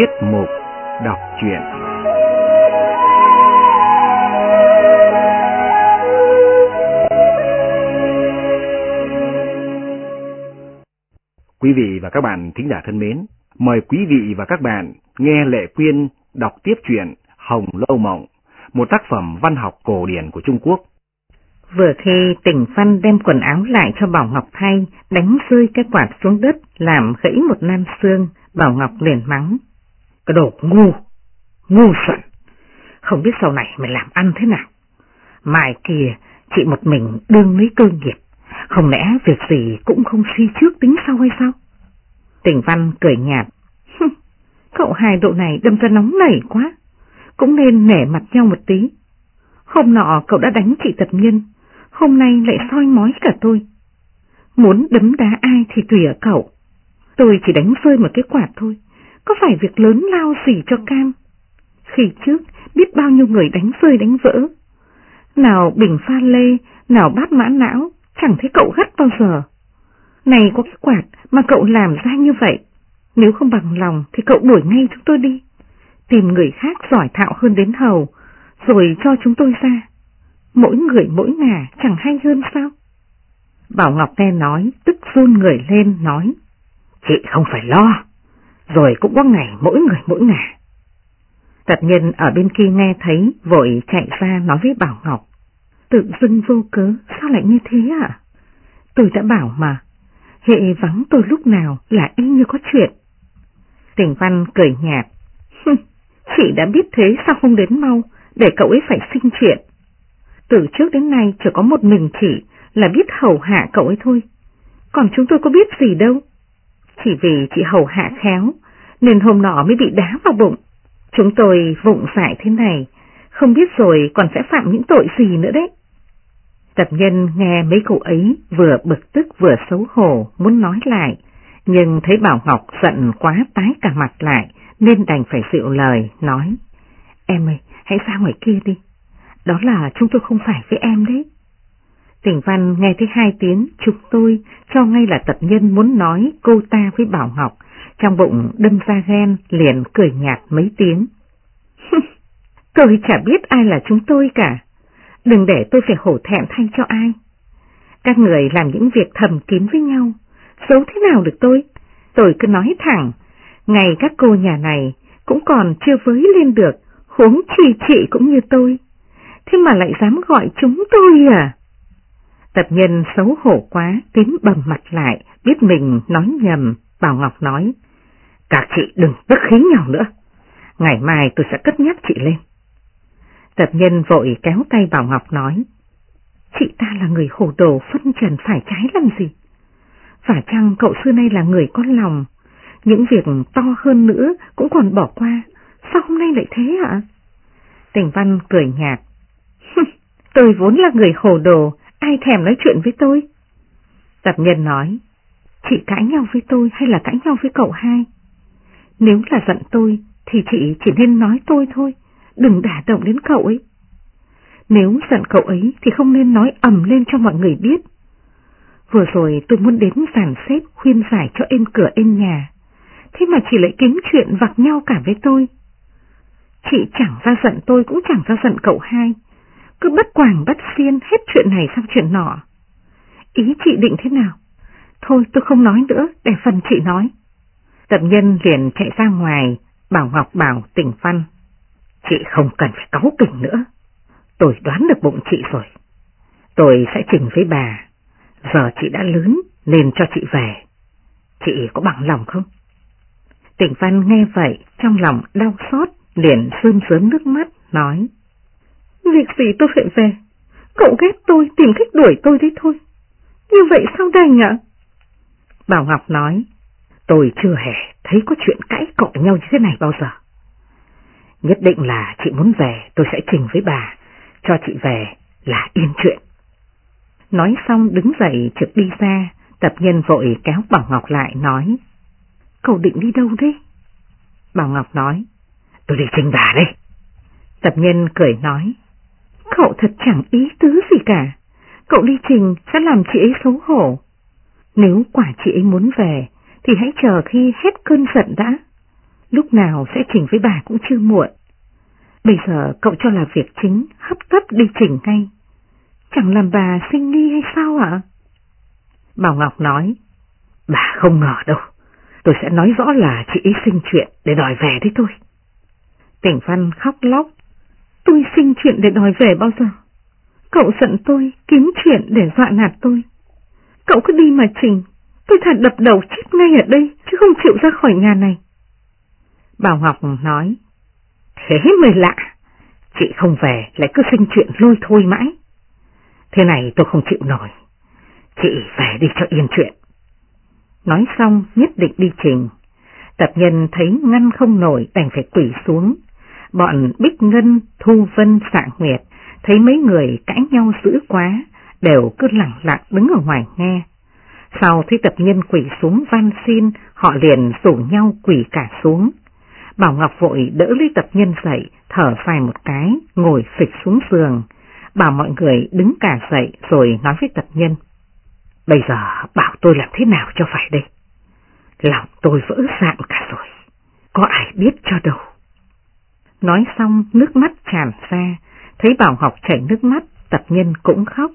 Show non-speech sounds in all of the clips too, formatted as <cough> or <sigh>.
Tiết mục đọc truyện Quý vị và các bạn thính giả thân mến, mời quý vị và các bạn nghe Lệ Quyên đọc tiếp truyện Hồng Lâu Mộng, một tác phẩm văn học cổ điển của Trung Quốc. Vừa khi tỉnh Văn đem quần áo lại cho Bảo Ngọc thay, đánh rơi cái quạt xuống đất, làm gãy một nan xương, Bảo Ngọc liền mắng. Cái đồ ngu, ngu xuẩn, không biết sau này mày làm ăn thế nào. Mai kia, chị một mình đương lấy cơ nghiệp, không lẽ việc gì cũng không suy trước tính sau hay sao? Tỉnh Văn cười nhạt, cậu hai độ này đâm ra nóng nảy quá, cũng nên nể mặt nhau một tí. Hôm nọ cậu đã đánh chị tập nhân, hôm nay lại soi mói cả tôi. Muốn đấm đá ai thì tùy ở cậu. Tôi chỉ đánh rơi một cái quạt thôi, có phải việc lớn lao gì cho cam. Khi trước, biết bao nhiêu người đánh rơi đánh vỡ. Nào bình pha lê, nào bát mã não, chẳng thấy cậu gắt bao giờ. Này có cái quạt mà cậu làm ra như vậy, nếu không bằng lòng thì cậu đuổi ngay chúng tôi đi. Tìm người khác giỏi thạo hơn đến hầu, rồi cho chúng tôi ra. Mỗi người mỗi ngả chẳng hay hơn sao? Bảo Ngọc nghe nói, tức run người lên nói. Chị không phải lo, rồi cũng có ngày mỗi người mỗi ngả. Tật nhân ở bên kia nghe thấy, vội chạy ra nói với Bảo Ngọc. Tự dưng vô cớ, sao lại như thế à? Tôi đã bảo mà, hệ vắng tôi lúc nào là y như có chuyện. Tình Văn cười nhạt. Chị đã biết thế sao không đến mau, để cậu ấy phải sinh chuyện. Từ trước đến nay chỉ có một mình chị là biết hầu hạ cậu ấy thôi. Còn chúng tôi có biết gì đâu. Chỉ vì chị hầu hạ khéo, nên hôm nọ mới bị đá vào bụng. Chúng tôi vụng dại thế này, không biết rồi còn sẽ phạm những tội gì nữa đấy. Tập nhân nghe mấy cậu ấy vừa bực tức vừa xấu hổ muốn nói lại, nhưng thấy Bảo Ngọc giận quá tái cả mặt lại nên đành phải dịu lời, nói. Em ơi, hãy ra ngoài kia đi, đó là chúng tôi không phải với em đấy. Tỉnh Văn nghe thấy hai tiếng chụp tôi cho ngay là tập nhân muốn nói cô ta với Bảo Ngọc, trong bụng đâm ra ghen liền cười nhạt mấy tiếng. <laughs> tôi chả biết ai là chúng tôi cả, đừng để tôi phải hổ thẹn thay cho ai. Các người làm những việc thầm kín với nhau, xấu thế nào được tôi? Tôi cứ nói thẳng, ngày các cô nhà này cũng còn chưa với lên được, huống chi chị cũng như tôi. Thế mà lại dám gọi chúng tôi à? Tập nhân xấu hổ quá, tím bầm mặt lại, biết mình nói nhầm, Bảo Ngọc nói. Các chị đừng tức khí nhau nữa, ngày mai tôi sẽ cất nhắc chị lên. Tập nhân vội kéo tay Bảo Ngọc nói. Chị ta là người hồ đồ phân trần phải trái làm gì? Phải chăng cậu xưa nay là người con lòng, những việc to hơn nữa cũng còn bỏ qua, sao hôm nay lại thế ạ? Tình Văn cười nhạt. tôi vốn là người hồ đồ, ai thèm nói chuyện với tôi? Tập nhân nói, chị cãi nhau với tôi hay là cãi nhau với cậu hai? Nếu là giận tôi thì chị chỉ nên nói tôi thôi, đừng đả động đến cậu ấy. Nếu giận cậu ấy thì không nên nói ầm lên cho mọi người biết. Vừa rồi tôi muốn đến giàn xếp khuyên giải cho êm cửa êm nhà, thế mà chị lại kiếm chuyện vặt nhau cả với tôi. Chị chẳng ra giận tôi cũng chẳng ra giận cậu hai, cứ bất quảng bất xiên hết chuyện này sang chuyện nọ. Ý chị định thế nào? Thôi tôi không nói nữa, để phần chị nói. Tập nhân liền chạy ra ngoài, bảo Ngọc bảo tỉnh văn. Chị không cần phải cáu kỉnh nữa. Tôi đoán được bụng chị rồi. Tôi sẽ trình với bà. Giờ chị đã lớn nên cho chị về. Chị có bằng lòng không? Tỉnh Văn nghe vậy, trong lòng đau xót, liền sương sớm nước mắt, nói. Việc gì tôi phải về? Cậu ghét tôi, tìm cách đuổi tôi đấy thôi. Như vậy sao đành ạ? Bảo Ngọc nói, tôi chưa hề thấy có chuyện cãi cọ nhau như thế này bao giờ. Nhất định là chị muốn về, tôi sẽ trình với bà, cho chị về là yên chuyện. Nói xong đứng dậy trực đi ra, tập nhân vội kéo Bảo Ngọc lại nói, cậu định đi đâu đấy? Bảo Ngọc nói, tôi đi trình bà đây. Tập nhân cười nói, cậu thật chẳng ý tứ gì cả, cậu đi trình sẽ làm chị ấy xấu hổ. Nếu quả chị ấy muốn về, thì hãy chờ khi hết cơn giận đã. lúc nào sẽ trình với bà cũng chưa muộn. Bây giờ cậu cho là việc chính, hấp tấp đi trình ngay. Chẳng làm bà sinh nghi hay sao ạ? Bảo Ngọc nói, bà không ngờ đâu, tôi sẽ nói rõ là chị ấy sinh chuyện để đòi về đấy thôi. Tỉnh Văn khóc lóc, tôi sinh chuyện để đòi về bao giờ? Cậu giận tôi, kiếm chuyện để dọa nạt tôi. Cậu cứ đi mà trình, tôi thật đập đầu chết ngay ở đây, chứ không chịu ra khỏi nhà này. Bảo Ngọc nói, thế mới lạ, chị không về lại cứ sinh chuyện lôi thôi mãi. Thế này tôi không chịu nổi, chị về đi cho yên chuyện. Nói xong nhất định đi trình, tập nhân thấy ngăn không nổi đành phải quỷ xuống. Bọn Bích Ngân, Thu Vân, Sạng Nguyệt thấy mấy người cãi nhau dữ quá, đều cứ lặng lặng đứng ở ngoài nghe. Sau khi tập nhân quỷ xuống van xin, họ liền rủ nhau quỷ cả xuống. Bảo Ngọc vội đỡ lấy tập nhân dậy, thở phai một cái, ngồi phịch xuống giường, bảo mọi người đứng cả dậy rồi nói với tập nhân. Bây giờ bảo tôi làm thế nào cho phải đây? Lòng tôi vỡ dạng cả rồi, có ai biết cho đâu. Nói xong nước mắt tràn ra, thấy Bảo Ngọc chảy nước mắt, tập nhân cũng khóc,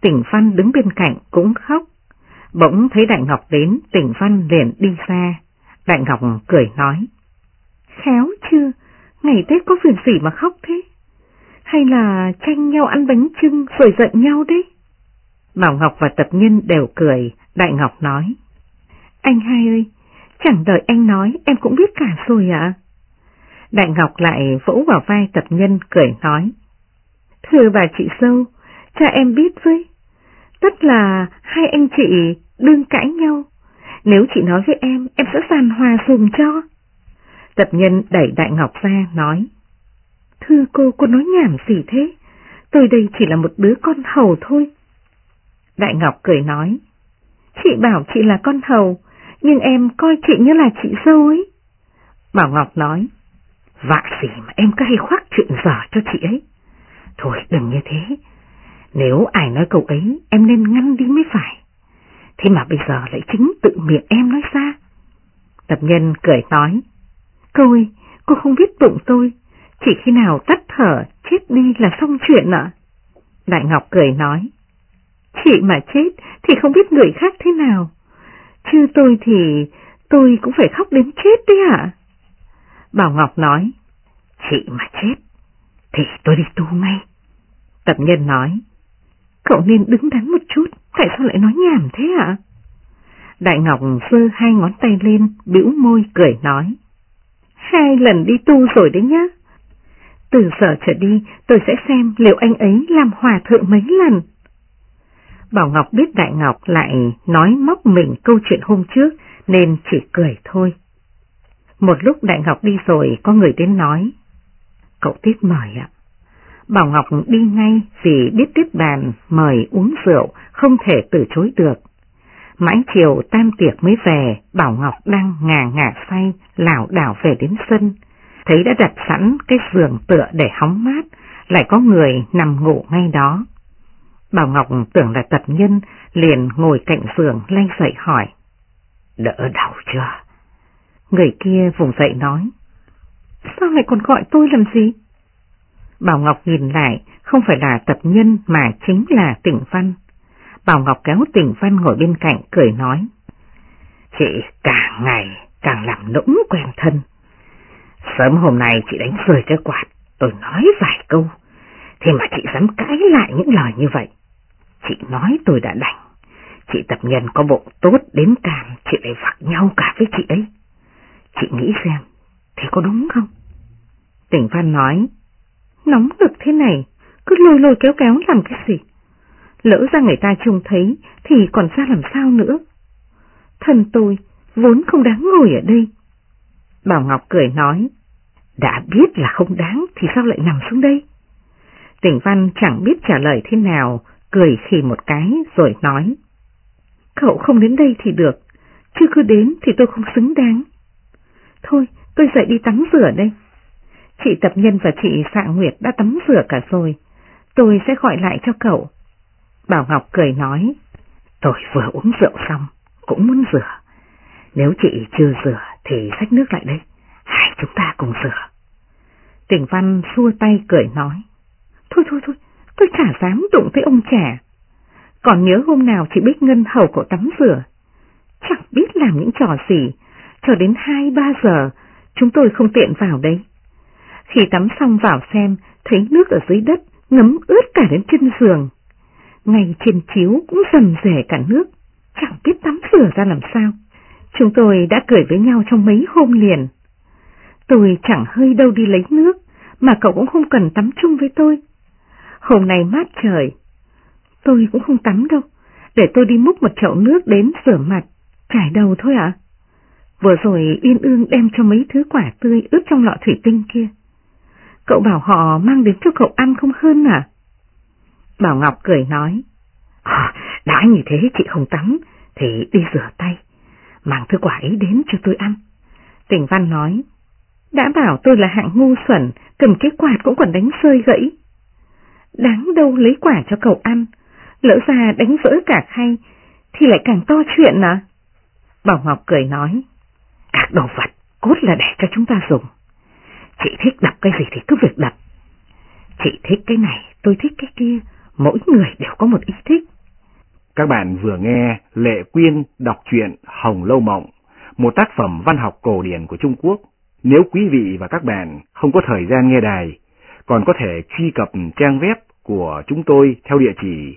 tỉnh Văn đứng bên cạnh cũng khóc. Bỗng thấy Đại Ngọc đến, tỉnh Văn liền đi ra. Đại Ngọc cười nói. Khéo chưa, ngày Tết có việc gì mà khóc thế? Hay là tranh nhau ăn bánh trưng rồi giận nhau đấy? Bảo Ngọc và Tập Nhân đều cười, Đại Ngọc nói. Anh hai ơi, chẳng đợi anh nói em cũng biết cả rồi ạ. Đại Ngọc lại vỗ vào vai Tập Nhân cười nói. Thưa bà chị sâu cha em biết với. Tất là hai anh chị đương cãi nhau. Nếu chị nói với em, em sẽ sàn hòa dùng cho. Tập nhân đẩy Đại Ngọc ra, nói. Thưa cô, cô nói nhảm gì thế? Tôi đây chỉ là một đứa con hầu thôi. Đại Ngọc cười nói. Chị bảo chị là con hầu, nhưng em coi chị như là chị dâu ấy. Bảo Ngọc nói. Vạ gì mà em cứ hay khoác chuyện dở cho chị ấy. Thôi đừng như thế. Nếu ai nói câu ấy, em nên ngăn đi mới phải. Thế mà bây giờ lại chính tự miệng em nói ra. Tập nhân cười nói. Cô ơi, cô không biết bụng tôi, chỉ khi nào tắt thở, chết đi là xong chuyện ạ. Đại Ngọc cười nói. Chị mà chết thì không biết người khác thế nào. Chứ tôi thì tôi cũng phải khóc đến chết đấy ạ. Bảo Ngọc nói. Chị mà chết thì tôi đi tu ngay. Tập nhân nói. Cậu nên đứng đắn một chút, tại sao lại nói nhảm thế ạ? Đại Ngọc giơ hai ngón tay lên, bĩu môi cười nói. Hai lần đi tu rồi đấy nhá. Từ giờ trở đi, tôi sẽ xem liệu anh ấy làm hòa thượng mấy lần. Bảo Ngọc biết Đại Ngọc lại nói móc mình câu chuyện hôm trước, nên chỉ cười thôi. Một lúc Đại Ngọc đi rồi, có người đến nói. Cậu tiếp mời ạ. Bảo Ngọc đi ngay vì biết tiếp bàn mời uống rượu, không thể từ chối được. Mãi chiều tam tiệc mới về, Bảo Ngọc đang ngà ngà say, lảo đảo về đến sân. Thấy đã đặt sẵn cái giường tựa để hóng mát, lại có người nằm ngủ ngay đó. Bảo Ngọc tưởng là tật nhân, liền ngồi cạnh giường lanh dậy hỏi. Đỡ đau chưa? Người kia vùng dậy nói. Sao lại còn gọi tôi làm gì? Bảo Ngọc nhìn lại, không phải là tập nhân mà chính là tỉnh văn. Bảo Ngọc kéo tỉnh văn ngồi bên cạnh cười nói. Chị càng ngày càng làm nũng quen thân. Sớm hôm nay chị đánh rơi cái quạt, tôi nói vài câu, thì mà chị dám cãi lại những lời như vậy. Chị nói tôi đã đành, chị tập nhân có bộ tốt đến càng chị lại vặt nhau cả với chị ấy. Chị nghĩ xem, thì có đúng không? Tỉnh Văn nói, Nóng được thế này, cứ lôi lôi kéo kéo làm cái gì? Lỡ ra người ta trông thấy thì còn ra làm sao nữa? Thân tôi vốn không đáng ngồi ở đây. Bảo Ngọc cười nói, đã biết là không đáng thì sao lại nằm xuống đây? Tỉnh Văn chẳng biết trả lời thế nào, cười khi một cái rồi nói. Cậu không đến đây thì được, chứ cứ đến thì tôi không xứng đáng. Thôi, tôi dậy đi tắm rửa đây. Chị Tập Nhân và chị Sạng Nguyệt đã tắm rửa cả rồi, tôi sẽ gọi lại cho cậu. Bảo Ngọc cười nói, tôi vừa uống rượu xong, cũng muốn rửa. Nếu chị chưa rửa thì xách nước lại đây, hai chúng ta cùng rửa Tỉnh Văn xua tay cười nói. Thôi thôi thôi, tôi chả dám đụng tới ông trẻ. Còn nhớ hôm nào chị Bích Ngân hầu cậu tắm rửa. Chẳng biết làm những trò gì, cho đến 2-3 giờ chúng tôi không tiện vào đấy. Khi tắm xong vào xem, thấy nước ở dưới đất ngấm ướt cả đến chân giường. Ngay trên chiếu cũng dầm rẻ cả nước, chẳng biết tắm rửa ra làm sao. Chúng tôi đã cười với nhau trong mấy hôm liền. Tôi chẳng hơi đâu đi lấy nước, mà cậu cũng không cần tắm chung với tôi. Hôm nay mát trời, tôi cũng không tắm đâu, để tôi đi múc một chậu nước đến rửa mặt, trải đầu thôi ạ. Vừa rồi Yên Ương đem cho mấy thứ quả tươi ướp trong lọ thủy tinh kia. Cậu bảo họ mang đến cho cậu ăn không hơn à? Bảo Ngọc cười nói, à, đã như thế chị không tắm, thì đi rửa tay, mang thứ quả ấy đến cho tôi ăn. Tình Văn nói, đã bảo tôi là hạng ngu xuẩn, cầm cái quạt cũng còn đánh rơi gãy. Đáng đâu lấy quả cho cậu ăn, lỡ ra đánh vỡ cả khay, thì lại càng to chuyện à? Bảo Ngọc cười nói, đồ vật cốt là để cho chúng ta dùng. Chị thích đập cái gì thì cứ việc đập. Chị thích cái này, tôi thích cái kia, mỗi người đều có một ý thích. Các bạn vừa nghe Lệ Quyên đọc truyện Hồng Lâu Mộng, một tác phẩm văn học cổ điển của Trung Quốc. Nếu quý vị và các bạn không có thời gian nghe đài, còn có thể truy cập trang web của chúng tôi theo địa chỉ